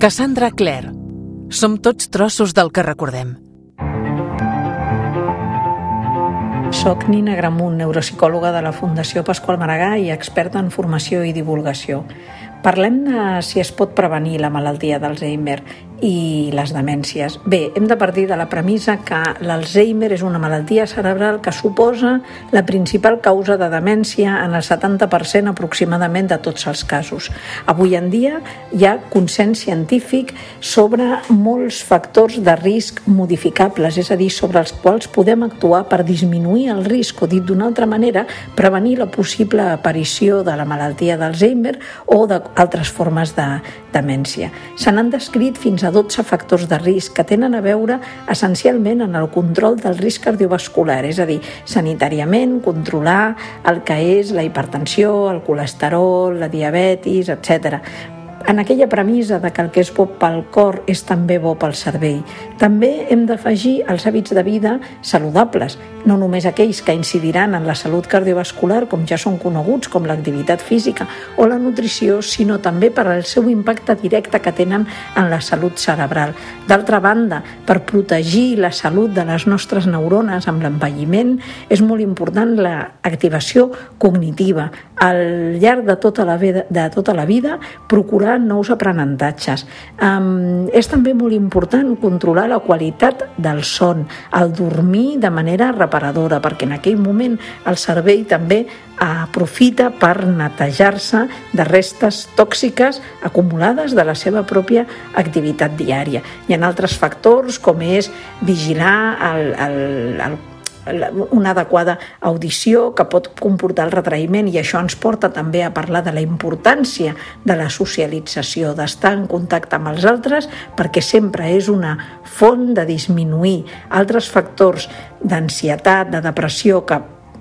Cassandra Clare. Som tots trossos del que recordem. Soc Nina Gramunt, neuropsicòloga de la Fundació Pasqual Maragà i experta en formació i divulgació. Parlem de si es pot prevenir la malaltia d'Alzheimer i les demències. Bé, hem de partir de la premissa que l'Alzheimer és una malaltia cerebral que suposa la principal causa de demència en el 70% aproximadament de tots els casos. Avui en dia hi ha consens científic sobre molts factors de risc modificables, és a dir, sobre els quals podem actuar per disminuir el risc o, dit d'una altra manera, prevenir la possible aparició de la malaltia d'Alzheimer o d'altres formes de demència. Se n'han descrit fins a 12 factors de risc que tenen a veure essencialment en el control del risc cardiovascular, és a dir, sanitàriament controlar el que és la hipertensió, el colesterol, la diabetis, etc en aquella premissa de que el que és bo pel cor és també bo pel cervell. També hem d'afegir els hàbits de vida saludables, no només aquells que incidiran en la salut cardiovascular, com ja són coneguts, com l'activitat física o la nutrició, sinó també per al seu impacte directe que tenen en la salut cerebral. D'altra banda, per protegir la salut de les nostres neurones amb l'envelliment, és molt important l'activació cognitiva. Al llarg de tota la vida, de tota la vida procurar incorporar nous aprenentatges. Um, és també molt important controlar la qualitat del son, el dormir de manera reparadora, perquè en aquell moment el cervell també aprofita per netejar-se de restes tòxiques acumulades de la seva pròpia activitat diària. Hi ha altres factors com és vigilar el, el, el una adequada audició que pot comportar el retraïment i això ens porta també a parlar de la importància de la socialització, d'estar en contacte amb els altres perquè sempre és una font de disminuir altres factors d'ansietat, de depressió que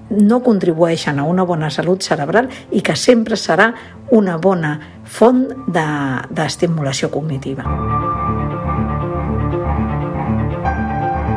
no contribueixen a una bona salut cerebral i que sempre serà una bona font d'estimulació de, cognitiva.